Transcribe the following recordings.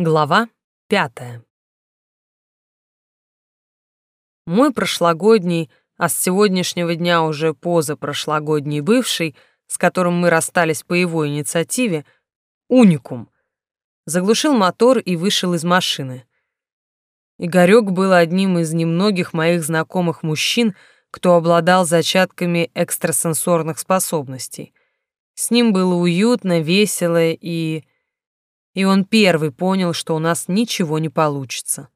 Глава пятая. Мой прошлогодний, а с сегодняшнего дня уже позапрошлогодний бывший, с которым мы расстались по его инициативе, уникум, заглушил мотор и вышел из машины. Игорёк был одним из немногих моих знакомых мужчин, кто обладал зачатками экстрасенсорных способностей. С ним было уютно, весело и и он первый понял, что у нас ничего не получится.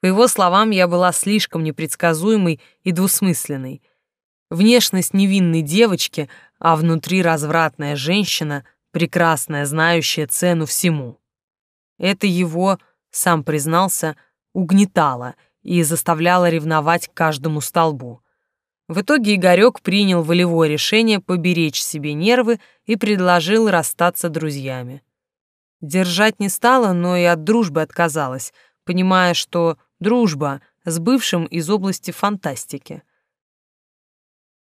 По его словам, я была слишком непредсказуемой и двусмысленной. Внешность невинной девочки, а внутри развратная женщина, прекрасная, знающая цену всему. Это его, сам признался, угнетало и заставляло ревновать к каждому столбу. В итоге Игорек принял волевое решение поберечь себе нервы и предложил расстаться друзьями. Держать не стала, но и от дружбы отказалась, понимая, что дружба с бывшим из области фантастики.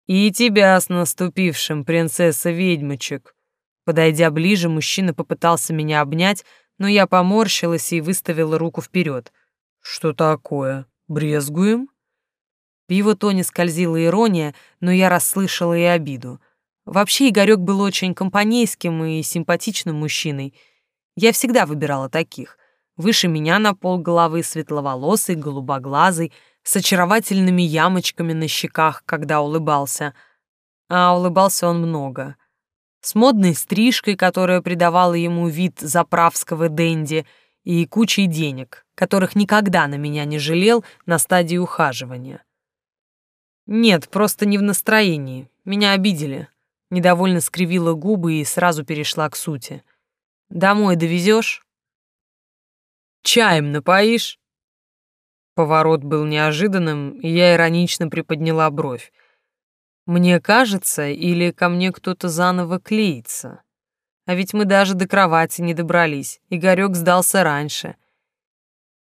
«И тебя с наступившим, принцесса-ведьмочек!» Подойдя ближе, мужчина попытался меня обнять, но я поморщилась и выставила руку вперед. «Что такое? Брезгуем?» В его тоне скользила ирония, но я расслышала и обиду. Вообще Игорек был очень компанейским и симпатичным мужчиной — я всегда выбирала таких. Выше меня на пол головы светловолосый, голубоглазый, с очаровательными ямочками на щеках, когда улыбался. А улыбался он много. С модной стрижкой, которая придавала ему вид заправского денди, и кучей денег, которых никогда на меня не жалел на стадии ухаживания. Нет, просто не в настроении. Меня обидели. Недовольно скривила губы и сразу перешла к сути. Домой довезешь? Чаем напоишь? Поворот был неожиданным, и я иронично приподняла бровь. Мне кажется, или ко мне кто-то заново клеится. А ведь мы даже до кровати не добрались, Игорёк сдался раньше.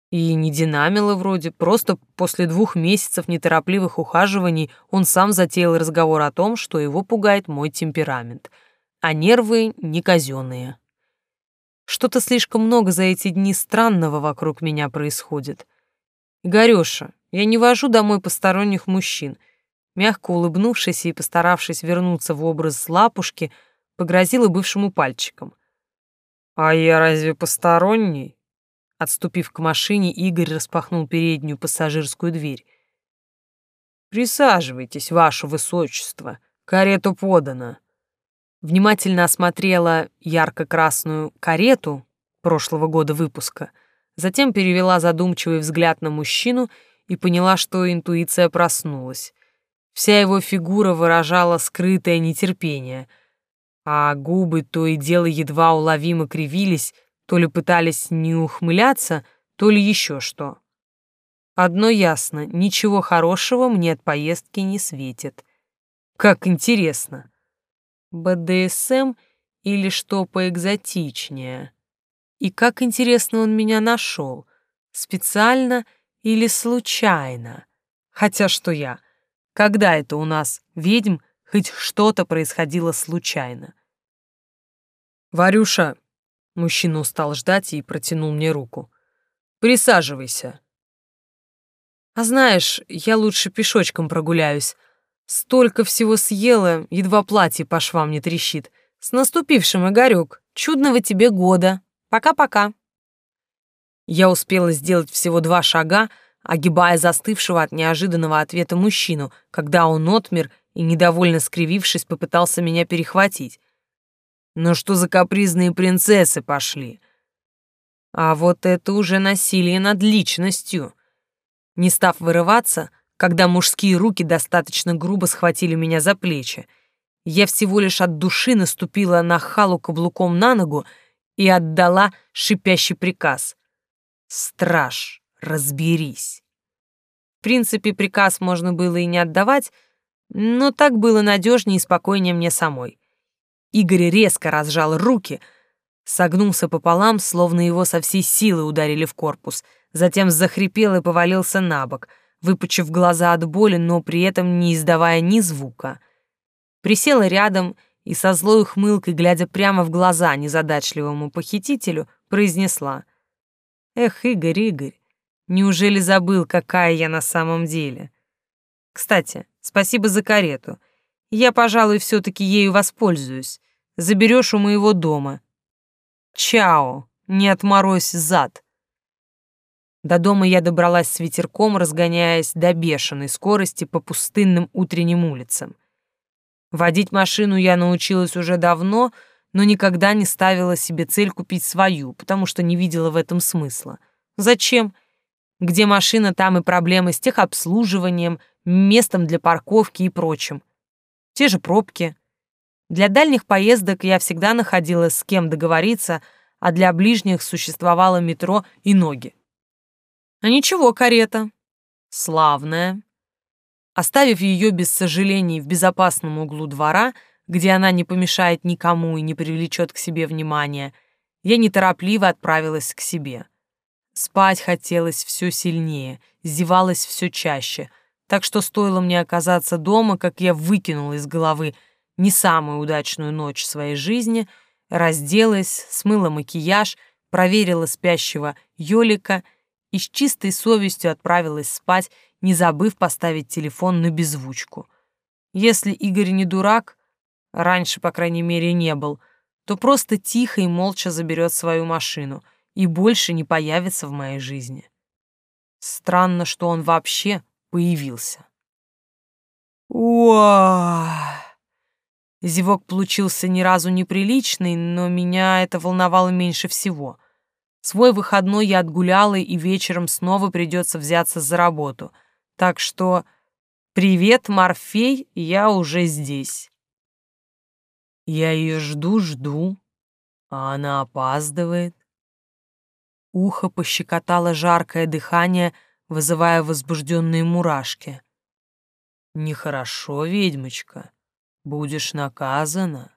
И не динамило вроде, просто после двух месяцев неторопливых ухаживаний он сам затеял разговор о том, что его пугает мой темперамент, а нервы не казенные. Что-то слишком много за эти дни странного вокруг меня происходит. Игорёша, я не вожу домой посторонних мужчин. Мягко улыбнувшись и постаравшись вернуться в образ лапушки, погрозила бывшему пальчиком. «А я разве посторонний?» Отступив к машине, Игорь распахнул переднюю пассажирскую дверь. «Присаживайтесь, ваше высочество, карету подана» внимательно осмотрела ярко-красную карету прошлого года выпуска, затем перевела задумчивый взгляд на мужчину и поняла, что интуиция проснулась. Вся его фигура выражала скрытое нетерпение, а губы то и дело едва уловимо кривились, то ли пытались не ухмыляться, то ли еще что. Одно ясно, ничего хорошего мне от поездки не светит. Как интересно. БДСМ или что поэкзотичнее. И как интересно он меня нашел, специально или случайно. Хотя что я, когда это у нас, ведьм, хоть что-то происходило случайно? «Варюша!» — мужчина устал ждать и протянул мне руку. «Присаживайся». «А знаешь, я лучше пешочком прогуляюсь», Столько всего съела, едва платье по швам не трещит. С наступившим, Игорёк. Чудного тебе года. Пока-пока. Я успела сделать всего два шага, огибая застывшего от неожиданного ответа мужчину, когда он отмер и, недовольно скривившись, попытался меня перехватить. Но что за капризные принцессы пошли? А вот это уже насилие над личностью. Не став вырываться, когда мужские руки достаточно грубо схватили меня за плечи. Я всего лишь от души наступила на халу каблуком на ногу и отдала шипящий приказ. «Страж, разберись!» В принципе, приказ можно было и не отдавать, но так было надежнее и спокойнее мне самой. Игорь резко разжал руки, согнулся пополам, словно его со всей силы ударили в корпус, затем захрипел и повалился на бок — выпучив глаза от боли, но при этом не издавая ни звука. Присела рядом и со злой ухмылкой, глядя прямо в глаза незадачливому похитителю, произнесла — Эх, Игорь, Игорь, неужели забыл, какая я на самом деле? Кстати, спасибо за карету. Я, пожалуй, все таки ею воспользуюсь. Заберешь у моего дома. Чао, не отморозь зад. До дома я добралась с ветерком, разгоняясь до бешеной скорости по пустынным утренним улицам. Водить машину я научилась уже давно, но никогда не ставила себе цель купить свою, потому что не видела в этом смысла. Зачем? Где машина, там и проблемы с техобслуживанием, местом для парковки и прочим. Те же пробки. Для дальних поездок я всегда находила с кем договориться, а для ближних существовало метро и ноги. А ничего, карета. Славная. Оставив ее без сожалений в безопасном углу двора, где она не помешает никому и не привлечет к себе внимания, я неторопливо отправилась к себе. Спать хотелось все сильнее, зевалось все чаще, так что стоило мне оказаться дома, как я выкинула из головы не самую удачную ночь своей жизни, разделась, смыла макияж, проверила спящего Ёлика — и с чистой совестью отправилась спать, не забыв поставить телефон на беззвучку. Если Игорь не дурак, раньше, по крайней мере, не был, то просто тихо и молча заберет свою машину и больше не появится в моей жизни. Странно, что он вообще появился. Уа! Зевок получился ни разу неприличный, но меня это волновало меньше всего. Свой выходной я отгуляла, и вечером снова придется взяться за работу. Так что привет, Морфей, я уже здесь. Я ее жду-жду, а она опаздывает. Ухо пощекотало жаркое дыхание, вызывая возбужденные мурашки. Нехорошо, ведьмочка, будешь наказана.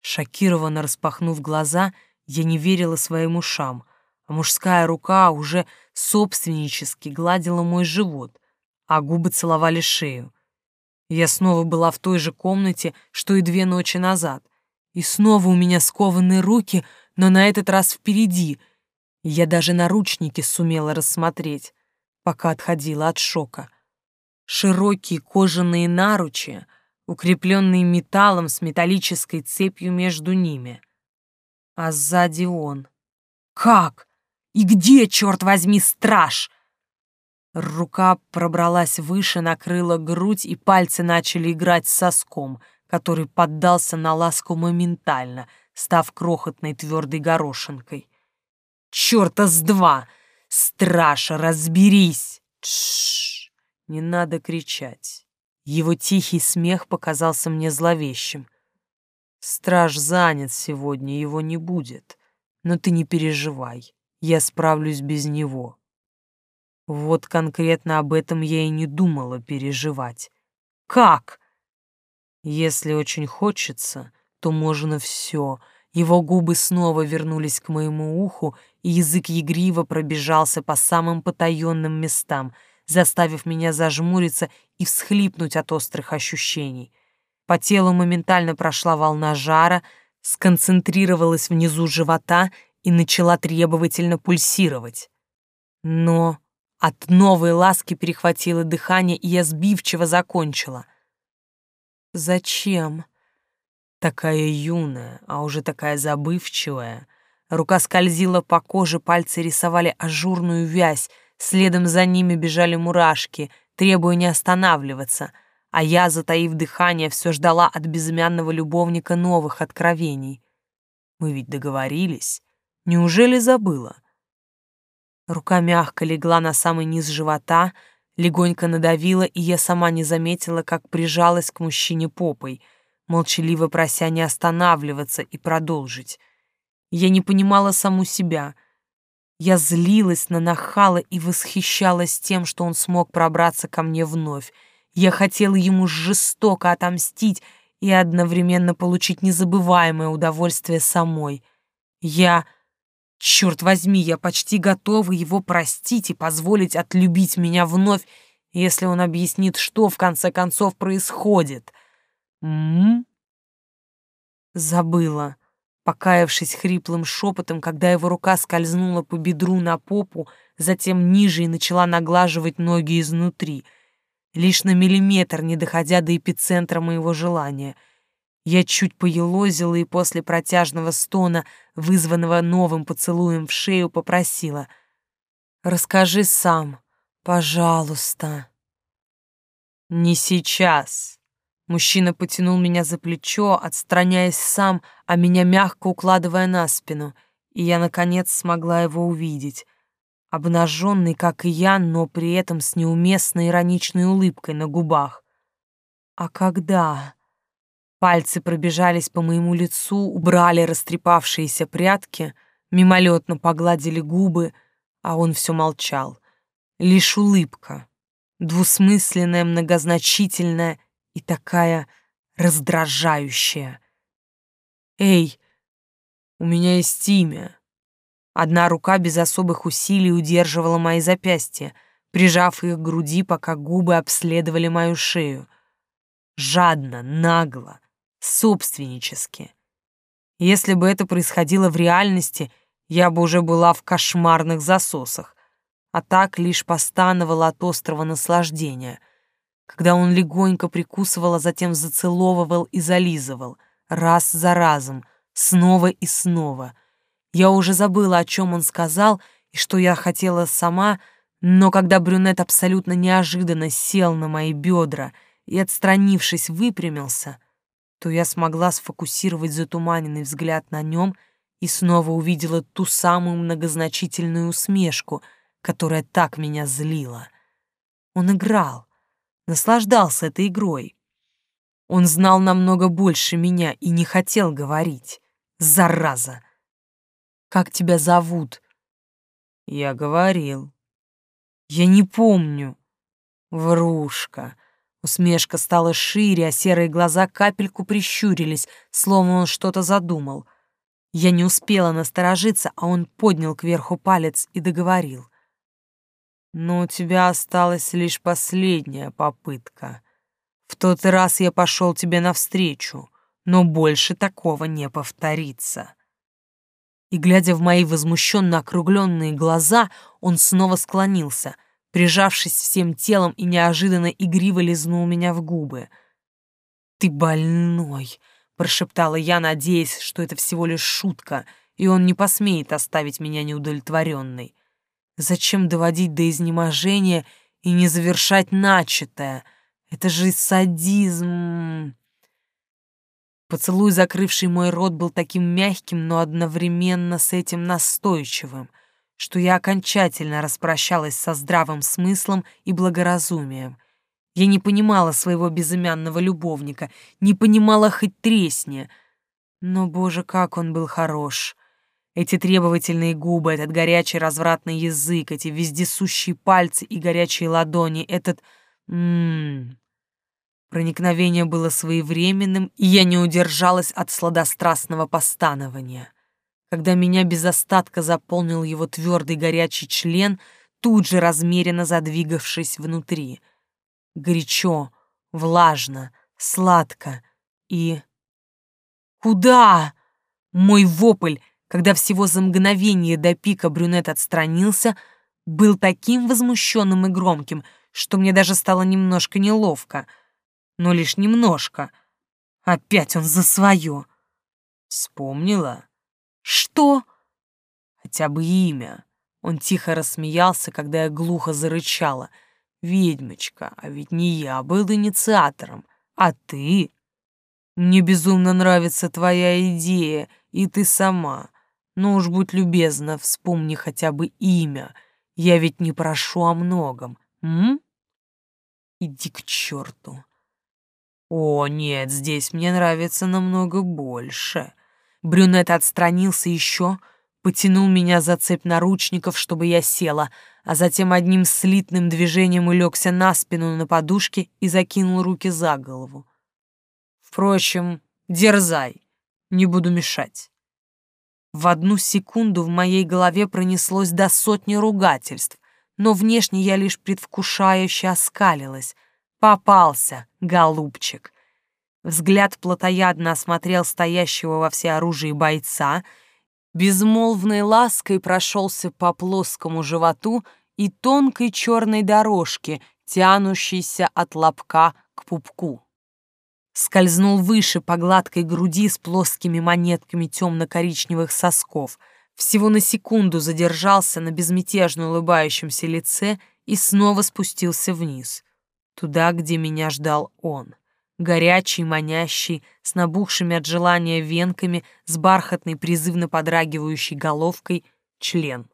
Шокированно распахнув глаза, — я не верила своим ушам, а мужская рука уже собственнически гладила мой живот, а губы целовали шею. Я снова была в той же комнате, что и две ночи назад. И снова у меня скованные руки, но на этот раз впереди. Я даже наручники сумела рассмотреть, пока отходила от шока. Широкие кожаные наручи, укрепленные металлом с металлической цепью между ними — а сзади он. Как? И где, черт возьми, страж? Рука пробралась выше, накрыла грудь, и пальцы начали играть с соском, который поддался на ласку моментально, став крохотной твердой горошинкой. «Черта с два! Страж, разберись!» Тш, не надо кричать. Его тихий смех показался мне зловещим. Страж занят сегодня, его не будет. Но ты не переживай, я справлюсь без него. Вот конкретно об этом я и не думала переживать. Как? Если очень хочется, то можно все. Его губы снова вернулись к моему уху, и язык ягриво пробежался по самым потаенным местам, заставив меня зажмуриться и всхлипнуть от острых ощущений. По телу моментально прошла волна жара, сконцентрировалась внизу живота и начала требовательно пульсировать. Но от новой ласки перехватило дыхание, и я сбивчиво закончила. «Зачем?» Такая юная, а уже такая забывчивая. Рука скользила по коже, пальцы рисовали ажурную вязь, следом за ними бежали мурашки, требуя не останавливаться — а я, затаив дыхание, все ждала от безымянного любовника новых откровений. Мы ведь договорились. Неужели забыла? Рука мягко легла на самый низ живота, легонько надавила, и я сама не заметила, как прижалась к мужчине попой, молчаливо прося не останавливаться и продолжить. Я не понимала саму себя. Я злилась на нахала и восхищалась тем, что он смог пробраться ко мне вновь, я хотела ему жестоко отомстить и одновременно получить незабываемое удовольствие самой. Я... Черт возьми, я почти готова его простить и позволить отлюбить меня вновь, если он объяснит, что в конце концов происходит. М, -м, -м? Забыла. покаявшись хриплым шепотом, когда его рука скользнула по бедру на попу, затем ниже и начала наглаживать ноги изнутри, лишь на миллиметр не доходя до эпицентра моего желания. Я чуть поелозила и после протяжного стона, вызванного новым поцелуем в шею, попросила «Расскажи сам, пожалуйста». «Не сейчас», Мужчина потянул меня за плечо, отстраняясь сам, а меня мягко укладывая на спину, и я, наконец, смогла его увидеть. Обнаженный, как и я, но при этом с неуместной ироничной улыбкой на губах. А когда? Пальцы пробежались по моему лицу, убрали растрепавшиеся прядки, мимолетно погладили губы, а он все молчал. Лишь улыбка, двусмысленная, многозначительная — и такая раздражающая. «Эй, у меня есть имя». Одна рука без особых усилий удерживала мои запястья, прижав их к груди, пока губы обследовали мою шею. Жадно, нагло, собственнически. Если бы это происходило в реальности, я бы уже была в кошмарных засосах, а так лишь постановала от острого наслаждения — когда он легонько прикусывал, а затем зацеловывал и зализывал, раз за разом, снова и снова. Я уже забыла, о чем он сказал и что я хотела сама, но когда брюнет абсолютно неожиданно сел на мои бедра и, отстранившись, выпрямился, то я смогла сфокусировать затуманенный взгляд на нем и снова увидела ту самую многозначительную усмешку, которая так меня злила. Он играл, наслаждался этой игрой. Он знал намного больше меня и не хотел говорить. Зараза! Как тебя зовут? Я говорил. Я не помню. Врушка. Усмешка стала шире, а серые глаза капельку прищурились, словно он что-то задумал. Я не успела насторожиться, а он поднял кверху палец и договорил. Но у тебя осталась лишь последняя попытка. В тот раз я пошел тебе навстречу, но больше такого не повторится. И, глядя в мои возмущенно округленные глаза, он снова склонился, прижавшись всем телом и неожиданно игриво лизнул меня в губы. «Ты больной!» — прошептала я, надеясь, что это всего лишь шутка, и он не посмеет оставить меня неудовлетворенной. Зачем доводить до изнеможения и не завершать начатое? Это же садизм. Поцелуй, закрывший мой рот, был таким мягким, но одновременно с этим настойчивым, что я окончательно распрощалась со здравым смыслом и благоразумием. Я не понимала своего безымянного любовника, не понимала хоть тресни. Но, боже, как он был хорош! Эти требовательные губы, этот горячий развратный язык, эти вездесущие пальцы и горячие ладони, этот... Ммм... Проникновение было своевременным, и я не удержалась от сладострастного постанования. Когда меня без остатка заполнил его твердый горячий член, тут же размеренно задвигавшись внутри. Горячо, влажно, сладко и... «Куда?» Мой вопль когда всего за мгновение до пика брюнет отстранился, был таким возмущенным и громким, что мне даже стало немножко неловко. Но лишь немножко. Опять он за свое. Вспомнила? Что? Хотя бы имя. Он тихо рассмеялся, когда я глухо зарычала. «Ведьмочка, а ведь не я был инициатором, а ты. Мне безумно нравится твоя идея, и ты сама. Ну уж будь любезна, вспомни хотя бы имя. Я ведь не прошу о многом, м? Иди к черту. О, нет, здесь мне нравится намного больше. Брюнет отстранился еще, потянул меня за цепь наручников, чтобы я села, а затем одним слитным движением улегся на спину на подушке и закинул руки за голову. Впрочем, дерзай, не буду мешать. В одну секунду в моей голове пронеслось до сотни ругательств, но внешне я лишь предвкушающе оскалилась. Попался, голубчик. Взгляд плотоядно осмотрел стоящего во всеоружии бойца, безмолвной лаской прошелся по плоскому животу и тонкой черной дорожке, тянущейся от лобка к пупку. Скользнул выше по гладкой груди с плоскими монетками темно-коричневых сосков, всего на секунду задержался на безмятежно улыбающемся лице и снова спустился вниз, туда, где меня ждал он горячий, манящий, с набухшими от желания венками, с бархатной призывно подрагивающей головкой, член.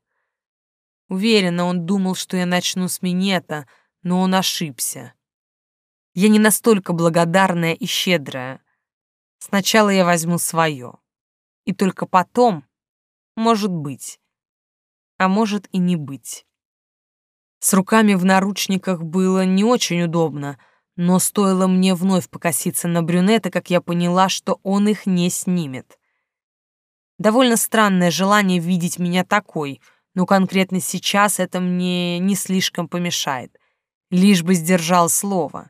Уверена, он думал, что я начну с минета, но он ошибся. Я не настолько благодарная и щедрая. Сначала я возьму свое. И только потом, может быть, а может и не быть. С руками в наручниках было не очень удобно — но стоило мне вновь покоситься на брюнета, как я поняла, что он их не снимет. Довольно странное желание видеть меня такой, но конкретно сейчас это мне не слишком помешает. Лишь бы сдержал слово.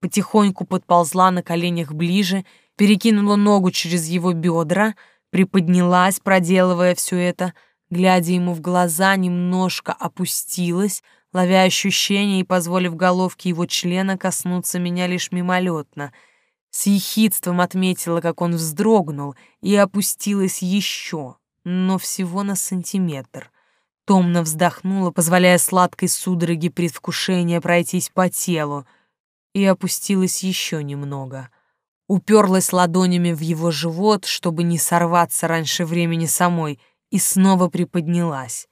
Потихоньку подползла на коленях ближе, перекинула ногу через его бедра, приподнялась, проделывая все это, глядя ему в глаза, немножко опустилась, ловя ощущения и позволив головке его члена коснуться меня лишь мимолетно. С ехидством отметила, как он вздрогнул, и опустилась еще, но всего на сантиметр. Томно вздохнула, позволяя сладкой судороге предвкушения пройтись по телу, и опустилась еще немного. Уперлась ладонями в его живот, чтобы не сорваться раньше времени самой, и снова приподнялась.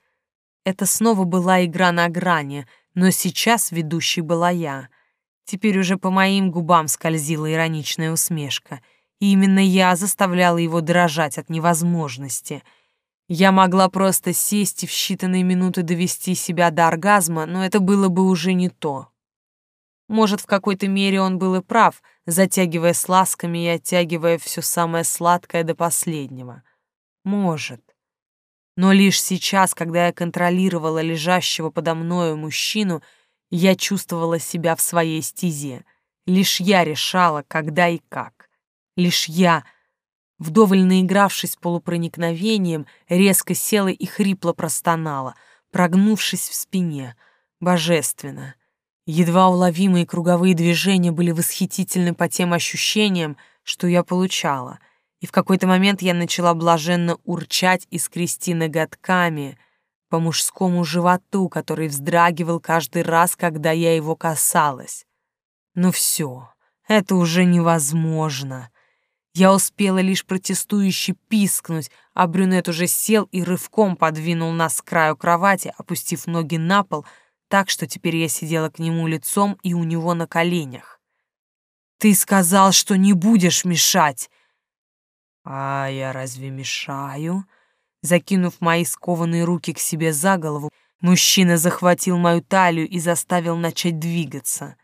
Это снова была игра на грани, но сейчас ведущей была я. Теперь уже по моим губам скользила ироничная усмешка, и именно я заставляла его дрожать от невозможности. Я могла просто сесть и в считанные минуты довести себя до оргазма, но это было бы уже не то. Может, в какой-то мере он был и прав, затягивая с ласками и оттягивая все самое сладкое до последнего. Может. Но лишь сейчас, когда я контролировала лежащего подо мною мужчину, я чувствовала себя в своей стезе. Лишь я решала, когда и как. Лишь я, вдоволь наигравшись полупроникновением, резко села и хрипло простонала, прогнувшись в спине. Божественно. Едва уловимые круговые движения были восхитительны по тем ощущениям, что я получала — и в какой-то момент я начала блаженно урчать и скрести ноготками по мужскому животу, который вздрагивал каждый раз, когда я его касалась. Ну все, это уже невозможно. Я успела лишь протестующе пискнуть, а брюнет уже сел и рывком подвинул нас к краю кровати, опустив ноги на пол, так что теперь я сидела к нему лицом и у него на коленях. «Ты сказал, что не будешь мешать!» «А я разве мешаю?» Закинув мои скованные руки к себе за голову, мужчина захватил мою талию и заставил начать двигаться.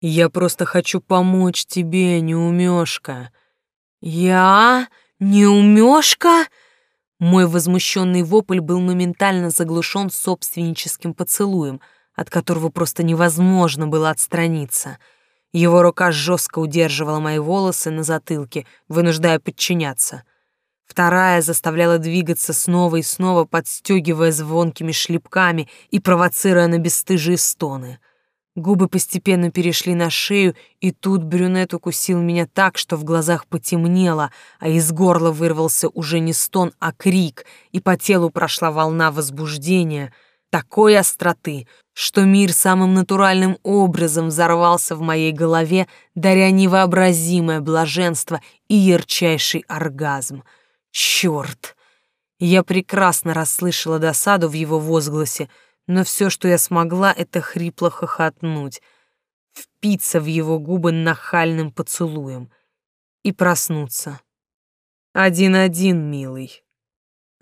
«Я просто хочу помочь тебе, неумешка». «Я? Неумешка?» Мой возмущенный вопль был моментально заглушен собственническим поцелуем, от которого просто невозможно было отстраниться — его рука жестко удерживала мои волосы на затылке, вынуждая подчиняться. Вторая заставляла двигаться снова и снова, подстегивая звонкими шлепками и провоцируя на бесстыжие стоны. Губы постепенно перешли на шею, и тут брюнет укусил меня так, что в глазах потемнело, а из горла вырвался уже не стон, а крик, и по телу прошла волна возбуждения — такой остроты, что мир самым натуральным образом взорвался в моей голове, даря невообразимое блаженство и ярчайший оргазм. Черт! Я прекрасно расслышала досаду в его возгласе, но все, что я смогла, это хрипло хохотнуть, впиться в его губы нахальным поцелуем и проснуться. Один-один, милый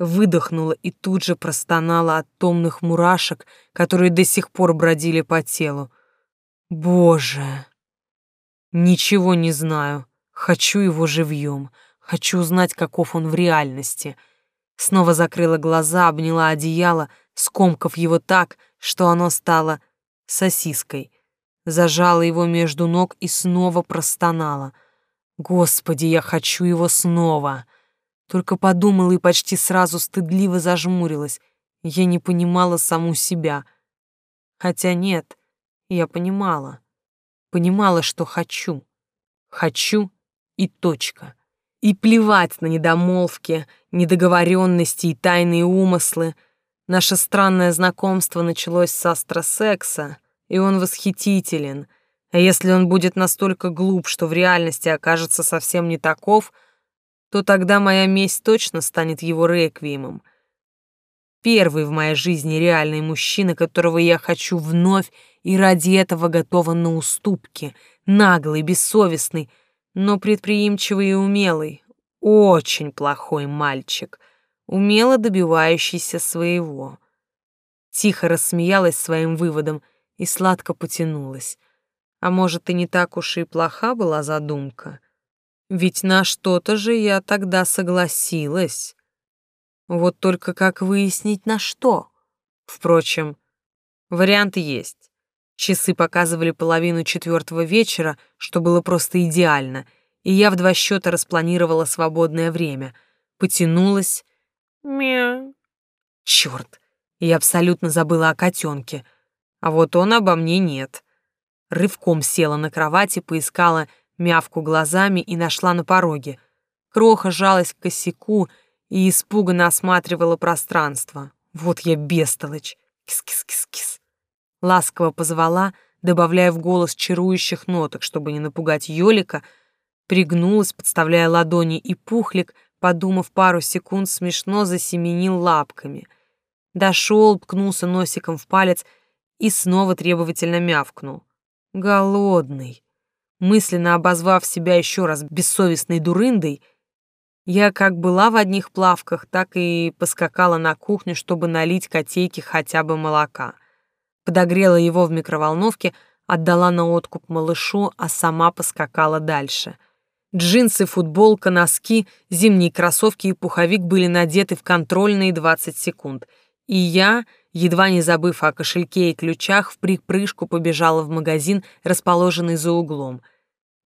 выдохнула и тут же простонала от томных мурашек, которые до сих пор бродили по телу. Боже! Ничего не знаю. Хочу его живьем. Хочу узнать, каков он в реальности. Снова закрыла глаза, обняла одеяло, скомкав его так, что оно стало сосиской. Зажала его между ног и снова простонала. Господи, я хочу его снова. Только подумала и почти сразу стыдливо зажмурилась. Я не понимала саму себя. Хотя нет, я понимала. Понимала, что хочу. Хочу и точка. И плевать на недомолвки, недоговоренности и тайные умыслы. Наше странное знакомство началось с астросекса, и он восхитителен. А если он будет настолько глуп, что в реальности окажется совсем не таков, то тогда моя месть точно станет его реквиемом. Первый в моей жизни реальный мужчина, которого я хочу вновь и ради этого готова на уступки, наглый, бессовестный, но предприимчивый и умелый, очень плохой мальчик, умело добивающийся своего. Тихо рассмеялась своим выводом и сладко потянулась. А может, и не так уж и плоха была задумка? Ведь на что-то же я тогда согласилась. Вот только как выяснить на что? Впрочем, варианты есть. Часы показывали половину четвертого вечера, что было просто идеально, и я в два счета распланировала свободное время. Потянулась. Мяу. Черт, я абсолютно забыла о котенке. А вот он обо мне нет. Рывком села на кровати, поискала мявку глазами и нашла на пороге. Кроха жалась к косяку и испуганно осматривала пространство. Вот я бестолочь. Кис-кис-кис-кис ласково позвала, добавляя в голос чарующих ноток, чтобы не напугать Ёлика, пригнулась, подставляя ладони, и пухлик, подумав пару секунд, смешно засеменил лапками. Дошел, ткнулся носиком в палец и снова требовательно мявкнул. «Голодный». Мысленно обозвав себя еще раз бессовестной дурындой, я как была в одних плавках, так и поскакала на кухню, чтобы налить котейке хотя бы молока подогрела его в микроволновке, отдала на откуп малышу, а сама поскакала дальше. Джинсы, футболка, носки, зимние кроссовки и пуховик были надеты в контрольные 20 секунд. И я, едва не забыв о кошельке и ключах, в припрыжку побежала в магазин, расположенный за углом.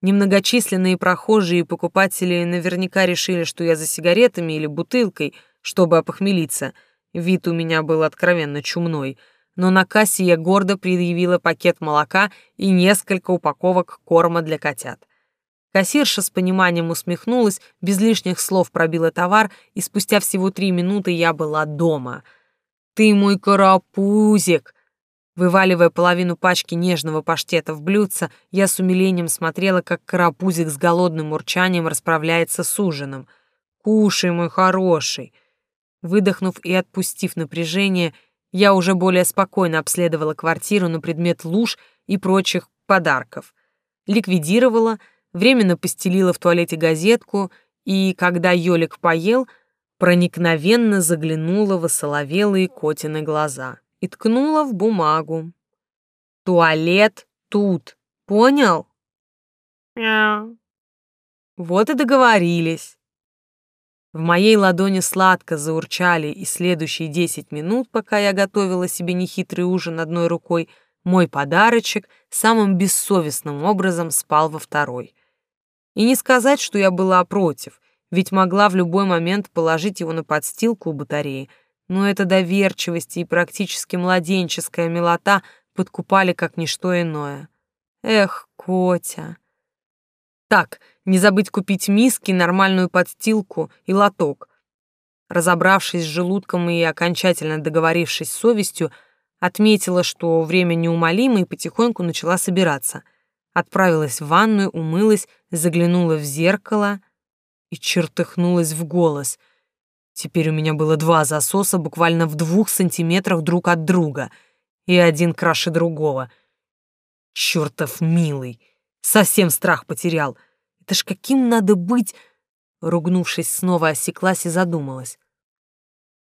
Немногочисленные прохожие и покупатели наверняка решили, что я за сигаретами или бутылкой, чтобы опохмелиться. Вид у меня был откровенно чумной — но на кассе я гордо предъявила пакет молока и несколько упаковок корма для котят. Кассирша с пониманием усмехнулась, без лишних слов пробила товар, и спустя всего три минуты я была дома. «Ты мой карапузик!» Вываливая половину пачки нежного паштета в блюдце, я с умилением смотрела, как карапузик с голодным урчанием расправляется с ужином. «Кушай, мой хороший!» Выдохнув и отпустив напряжение, я уже более спокойно обследовала квартиру на предмет луж и прочих подарков. Ликвидировала, временно постелила в туалете газетку и, когда Ёлик поел, проникновенно заглянула в осоловелые котины глаза и ткнула в бумагу. «Туалет тут, понял?» «Мяу». Вот и договорились. В моей ладони сладко заурчали, и следующие десять минут, пока я готовила себе нехитрый ужин одной рукой, мой подарочек самым бессовестным образом спал во второй. И не сказать, что я была против, ведь могла в любой момент положить его на подстилку у батареи, но эта доверчивость и практически младенческая милота подкупали как ничто иное. Эх, Котя. Так, не забыть купить миски, нормальную подстилку и лоток. Разобравшись с желудком и окончательно договорившись с совестью, отметила, что время неумолимо и потихоньку начала собираться. Отправилась в ванную, умылась, заглянула в зеркало и чертыхнулась в голос. Теперь у меня было два засоса буквально в двух сантиметрах друг от друга, и один краше другого. Чертов милый, совсем страх потерял — это ж каким надо быть...» Ругнувшись, снова осеклась и задумалась.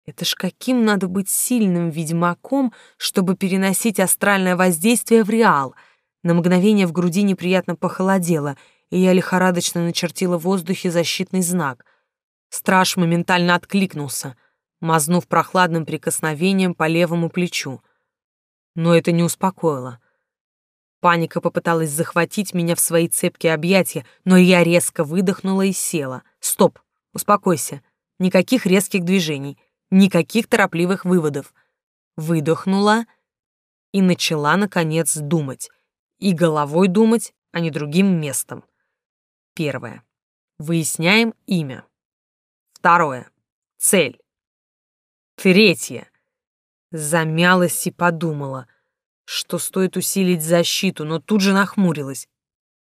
Это ж каким надо быть сильным ведьмаком, чтобы переносить астральное воздействие в реал. На мгновение в груди неприятно похолодело, и я лихорадочно начертила в воздухе защитный знак. Страж моментально откликнулся, мазнув прохладным прикосновением по левому плечу. Но это не успокоило. Паника попыталась захватить меня в свои цепкие объятия, но я резко выдохнула и села. Стоп, успокойся. Никаких резких движений, никаких торопливых выводов. Выдохнула и начала, наконец, думать. И головой думать, а не другим местом. Первое. Выясняем имя. Второе. Цель. Третье. Замялась и подумала, что стоит усилить защиту, но тут же нахмурилась.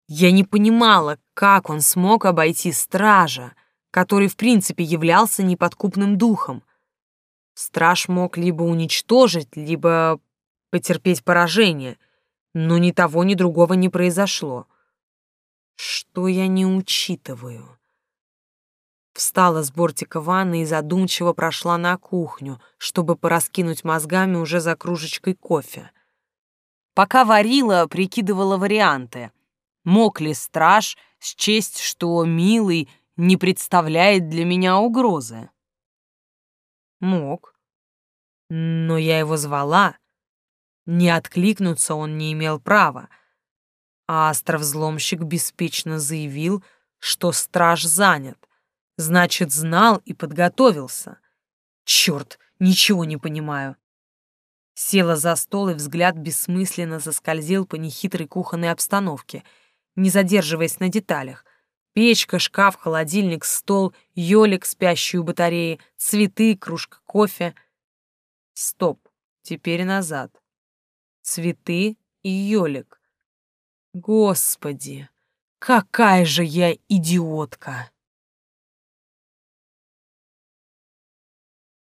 Я не понимала, как он смог обойти стража, который в принципе являлся неподкупным духом. Страж мог либо уничтожить, либо потерпеть поражение, но ни того, ни другого не произошло. Что я не учитываю? Встала с бортика ванны и задумчиво прошла на кухню, чтобы пораскинуть мозгами уже за кружечкой кофе. Пока варила, прикидывала варианты. Мог ли страж счесть, что милый не представляет для меня угрозы? Мог. Но я его звала. Не откликнуться он не имел права. А островзломщик беспечно заявил, что страж занят. Значит, знал и подготовился. Черт, ничего не понимаю. Села за стол, и взгляд бессмысленно заскользил по нехитрой кухонной обстановке, не задерживаясь на деталях. Печка, шкаф, холодильник, стол, ёлик, спящий у батареи, цветы, кружка кофе. Стоп, теперь назад. Цветы и ёлик. Господи, какая же я идиотка!